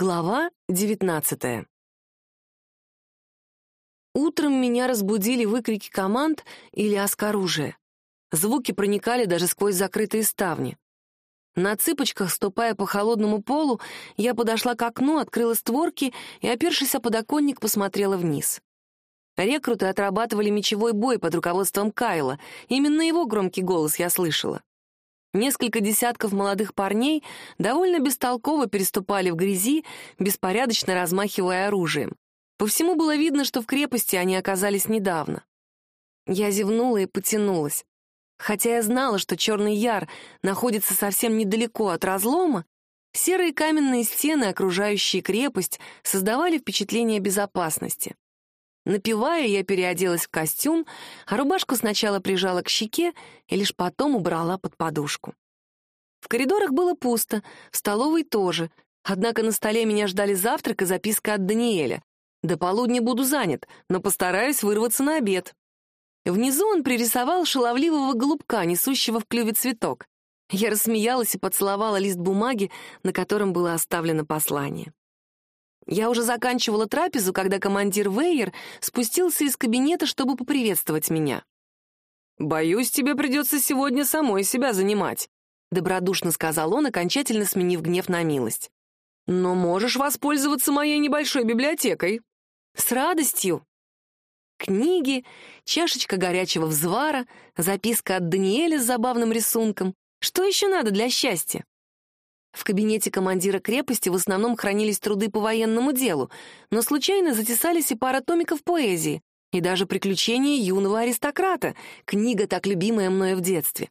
Глава девятнадцатая. Утром меня разбудили выкрики команд и лязг оружия. Звуки проникали даже сквозь закрытые ставни. На цыпочках, ступая по холодному полу, я подошла к окну, открыла створки и, опершись о подоконник, посмотрела вниз. Рекруты отрабатывали мечевой бой под руководством Кайла. Именно его громкий голос я слышала. Несколько десятков молодых парней довольно бестолково переступали в грязи, беспорядочно размахивая оружием. По всему было видно, что в крепости они оказались недавно. Я зевнула и потянулась. Хотя я знала, что Черный Яр находится совсем недалеко от разлома, серые каменные стены, окружающие крепость, создавали впечатление безопасности. Напивая, я переоделась в костюм, а рубашку сначала прижала к щеке и лишь потом убрала под подушку. В коридорах было пусто, в столовой тоже, однако на столе меня ждали завтрак и записка от Даниэля. До полудня буду занят, но постараюсь вырваться на обед. Внизу он пририсовал шаловливого голубка, несущего в клюве цветок. Я рассмеялась и поцеловала лист бумаги, на котором было оставлено послание. Я уже заканчивала трапезу, когда командир Вейер спустился из кабинета, чтобы поприветствовать меня. «Боюсь, тебе придется сегодня самой себя занимать», — добродушно сказал он, окончательно сменив гнев на милость. «Но можешь воспользоваться моей небольшой библиотекой». «С радостью». Книги, чашечка горячего взвара, записка от Даниэля с забавным рисунком. Что еще надо для счастья? В кабинете командира крепости в основном хранились труды по военному делу, но случайно затесались и пара томиков поэзии, и даже «Приключения юного аристократа», книга, так любимая мною в детстве.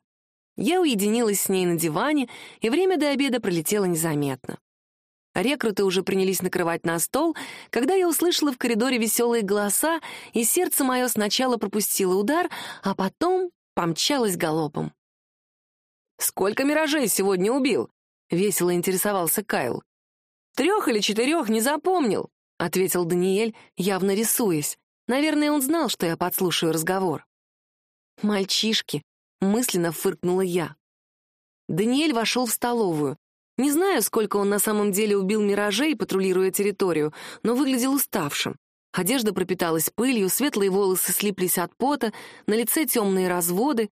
Я уединилась с ней на диване, и время до обеда пролетело незаметно. Рекруты уже принялись накрывать на стол, когда я услышала в коридоре веселые голоса, и сердце мое сначала пропустило удар, а потом помчалось галопом. «Сколько миражей сегодня убил?» — весело интересовался Кайл. «Трех или четырех не запомнил», — ответил Даниэль, явно рисуясь. Наверное, он знал, что я подслушаю разговор. «Мальчишки», — мысленно фыркнула я. Даниэль вошел в столовую. Не знаю, сколько он на самом деле убил миражей, патрулируя территорию, но выглядел уставшим. Одежда пропиталась пылью, светлые волосы слиплись от пота, на лице темные разводы,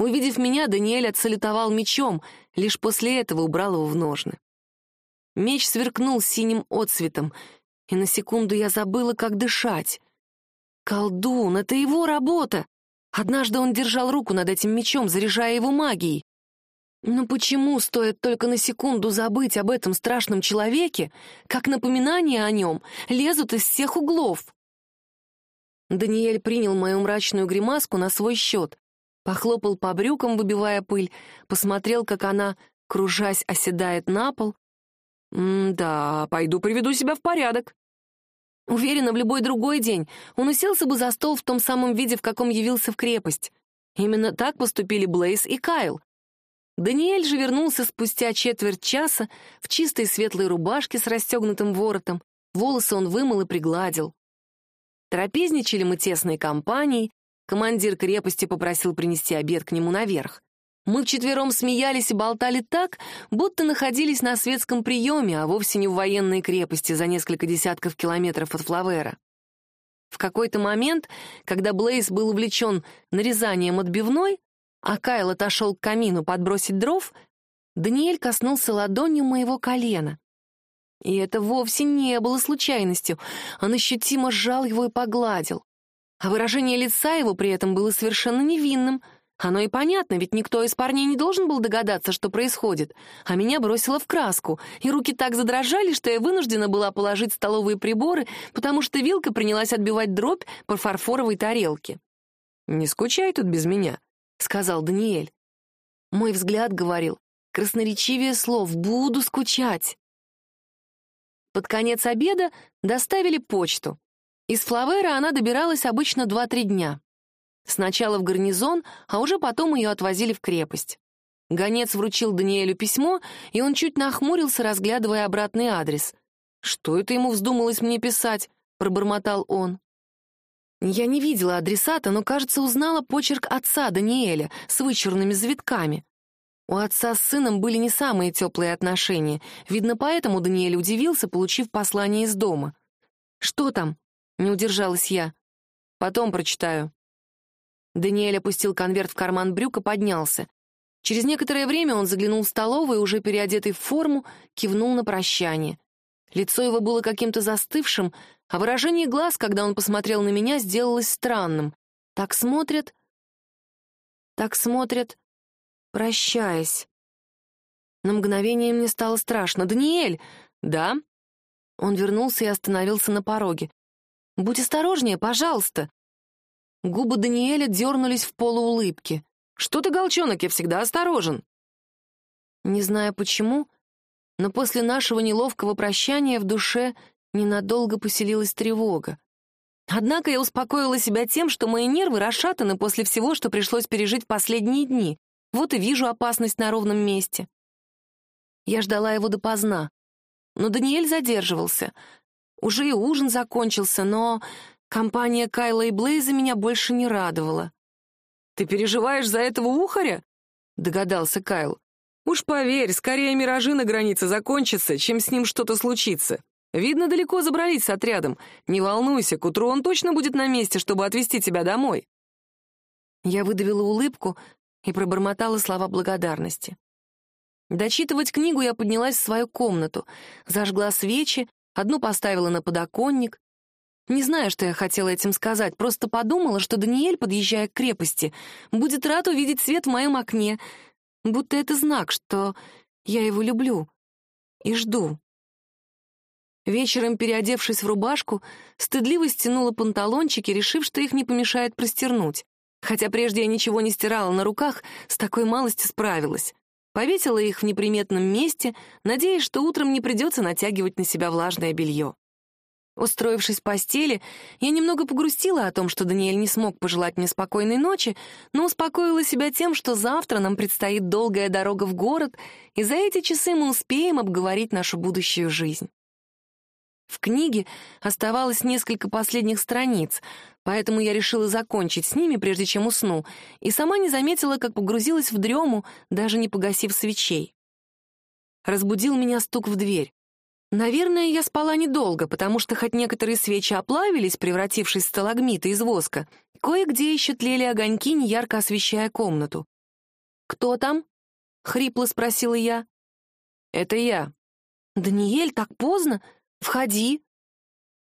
Увидев меня, Даниэль отсалютовал мечом, лишь после этого убрал его в ножны. Меч сверкнул синим отцветом, и на секунду я забыла, как дышать. Колдун — это его работа! Однажды он держал руку над этим мечом, заряжая его магией. Но почему стоит только на секунду забыть об этом страшном человеке, как напоминание о нем лезут из всех углов? Даниэль принял мою мрачную гримаску на свой счет. Похлопал по брюкам, выбивая пыль, посмотрел, как она, кружась, оседает на пол. «М-да, пойду приведу себя в порядок». Уверена, в любой другой день он уселся бы за стол в том самом виде, в каком явился в крепость. Именно так поступили Блейз и Кайл. Даниэль же вернулся спустя четверть часа в чистой светлой рубашке с расстегнутым воротом. Волосы он вымыл и пригладил. Трапезничали мы тесной компанией, Командир крепости попросил принести обед к нему наверх. Мы вчетвером смеялись и болтали так, будто находились на светском приеме, а вовсе не в военной крепости за несколько десятков километров от Флавера. В какой-то момент, когда Блейз был увлечен нарезанием отбивной, а Кайл отошел к камину подбросить дров, Даниэль коснулся ладонью моего колена. И это вовсе не было случайностью. Он ощутимо сжал его и погладил. А выражение лица его при этом было совершенно невинным. Оно и понятно, ведь никто из парней не должен был догадаться, что происходит. А меня бросило в краску, и руки так задрожали, что я вынуждена была положить столовые приборы, потому что вилка принялась отбивать дробь по фарфоровой тарелке. «Не скучай тут без меня», — сказал Даниэль. Мой взгляд говорил, красноречивее слов «буду скучать». Под конец обеда доставили почту. Из Флавера она добиралась обычно 2-3 дня. Сначала в гарнизон, а уже потом ее отвозили в крепость. Гонец вручил Даниэлю письмо, и он чуть нахмурился, разглядывая обратный адрес. «Что это ему вздумалось мне писать?» — пробормотал он. Я не видела адресата, но, кажется, узнала почерк отца Даниэля с вычурными завитками. У отца с сыном были не самые теплые отношения. Видно, поэтому Даниэль удивился, получив послание из дома. «Что там?» — не удержалась я. «Потом прочитаю». Даниэль опустил конверт в карман брюк и поднялся. Через некоторое время он заглянул в столовую, уже переодетый в форму, кивнул на прощание. Лицо его было каким-то застывшим, а выражение глаз, когда он посмотрел на меня, сделалось странным. Так смотрят... Так смотрят, прощаясь. На мгновение мне стало страшно. «Даниэль!» «Да?» Он вернулся и остановился на пороге. «Будь осторожнее, пожалуйста!» Губы Даниэля дернулись в полуулыбке. «Что ты, голчонок, я всегда осторожен!» Не знаю почему, но после нашего неловкого прощания в душе ненадолго поселилась тревога. Однако я успокоила себя тем, что мои нервы расшатаны после всего, что пришлось пережить в последние дни. Вот и вижу опасность на ровном месте. Я ждала его допоздна. Но Даниэль задерживался. Уже и ужин закончился, но компания Кайла и Блейза меня больше не радовала. «Ты переживаешь за этого ухаря?» — догадался Кайл. Уж поверь, скорее миражи на границе закончатся, чем с ним что-то случится. Видно, далеко забрались с отрядом. Не волнуйся, к утру он точно будет на месте, чтобы отвезти тебя домой. Я выдавила улыбку и пробормотала слова благодарности. Дочитывать книгу я поднялась в свою комнату, зажгла свечи, одну поставила на подоконник. Не знаю, что я хотела этим сказать, просто подумала, что Даниэль, подъезжая к крепости, будет рад увидеть свет в моем окне, будто это знак, что я его люблю и жду. Вечером, переодевшись в рубашку, стыдливо стянула панталончики, решив, что их не помешает простернуть. Хотя прежде я ничего не стирала на руках, с такой малостью справилась. Повесила их в неприметном месте, надеясь, что утром не придется натягивать на себя влажное белье. Устроившись в постели, я немного погрустила о том, что Даниэль не смог пожелать мне спокойной ночи, но успокоила себя тем, что завтра нам предстоит долгая дорога в город, и за эти часы мы успеем обговорить нашу будущую жизнь. В книге оставалось несколько последних страниц, поэтому я решила закончить с ними, прежде чем усну, и сама не заметила, как погрузилась в дрему, даже не погасив свечей. Разбудил меня стук в дверь. Наверное, я спала недолго, потому что хоть некоторые свечи оплавились, превратившись в сталагмиты из воска, кое-где еще тлели огоньки, неярко освещая комнату. «Кто там?» — хрипло спросила я. «Это я». «Даниэль, так поздно? Входи».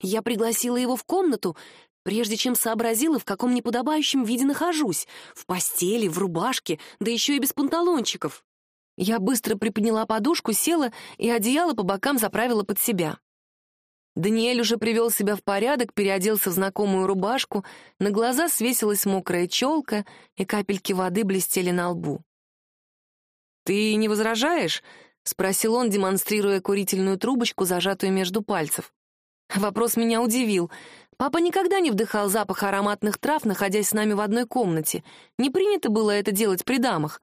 Я пригласила его в комнату, прежде чем сообразила, в каком неподобающем виде нахожусь. В постели, в рубашке, да еще и без панталончиков. Я быстро приподняла подушку, села и одеяло по бокам заправила под себя. Даниэль уже привел себя в порядок, переоделся в знакомую рубашку, на глаза свесилась мокрая челка, и капельки воды блестели на лбу. «Ты не возражаешь?» — спросил он, демонстрируя курительную трубочку, зажатую между пальцев. Вопрос меня удивил. Папа никогда не вдыхал запах ароматных трав, находясь с нами в одной комнате. Не принято было это делать при дамах.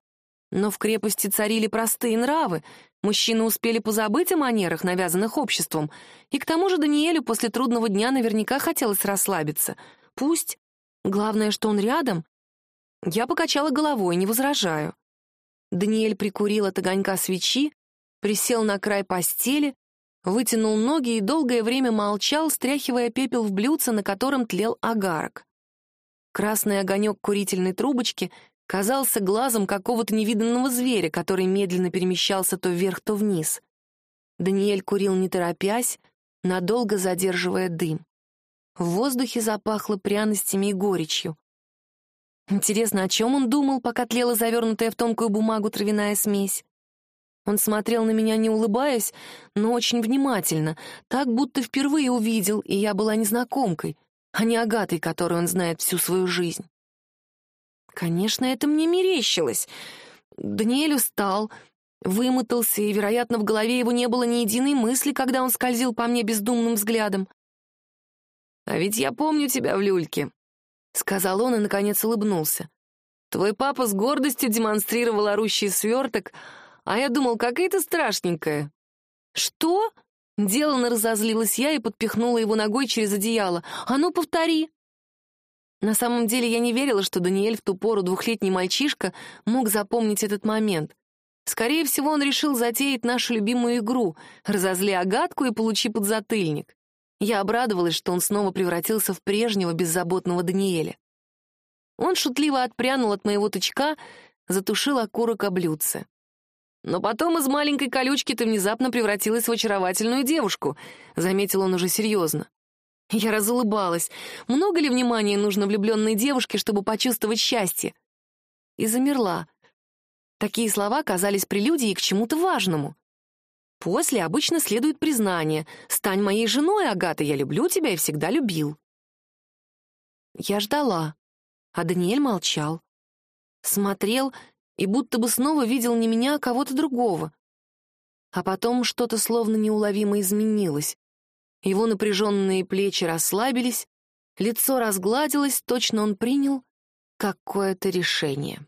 Но в крепости царили простые нравы, мужчины успели позабыть о манерах, навязанных обществом, и к тому же Даниэлю после трудного дня наверняка хотелось расслабиться. Пусть. Главное, что он рядом. Я покачала головой, не возражаю. Даниэль прикурил от огонька свечи, присел на край постели, вытянул ноги и долгое время молчал, стряхивая пепел в блюдце, на котором тлел агарок. Красный огонек курительной трубочки казался глазом какого-то невиданного зверя, который медленно перемещался то вверх, то вниз. Даниэль курил не торопясь, надолго задерживая дым. В воздухе запахло пряностями и горечью. Интересно, о чем он думал, пока тлела завернутая в тонкую бумагу травяная смесь? Он смотрел на меня, не улыбаясь, но очень внимательно, так будто впервые увидел, и я была незнакомкой, а не агатой, которую он знает всю свою жизнь. Конечно, это мне мерещилось. Даниэль устал, вымотался, и, вероятно, в голове его не было ни единой мысли, когда он скользил по мне бездумным взглядом. «А ведь я помню тебя в люльке», — сказал он и, наконец, улыбнулся. «Твой папа с гордостью демонстрировал орущий сверток, а я думал, какая ты страшненькая». «Что?» — деланно разозлилась я и подпихнула его ногой через одеяло. «А ну, повтори!» На самом деле я не верила, что Даниэль в ту пору двухлетний мальчишка мог запомнить этот момент. Скорее всего, он решил затеять нашу любимую игру «Разозли Агатку и получи подзатыльник». Я обрадовалась, что он снова превратился в прежнего беззаботного Даниэля. Он шутливо отпрянул от моего тычка, затушил окурок о блюдце. «Но потом из маленькой колючки ты внезапно превратилась в очаровательную девушку», — заметил он уже серьезно. Я разулыбалась. Много ли внимания нужно влюбленной девушке, чтобы почувствовать счастье? И замерла. Такие слова казались прелюдией к чему-то важному. После обычно следует признание. «Стань моей женой, Агата, я люблю тебя и всегда любил». Я ждала, а Даниэль молчал. Смотрел и будто бы снова видел не меня, а кого-то другого. А потом что-то словно неуловимо изменилось. Его напряженные плечи расслабились, лицо разгладилось, точно он принял какое-то решение.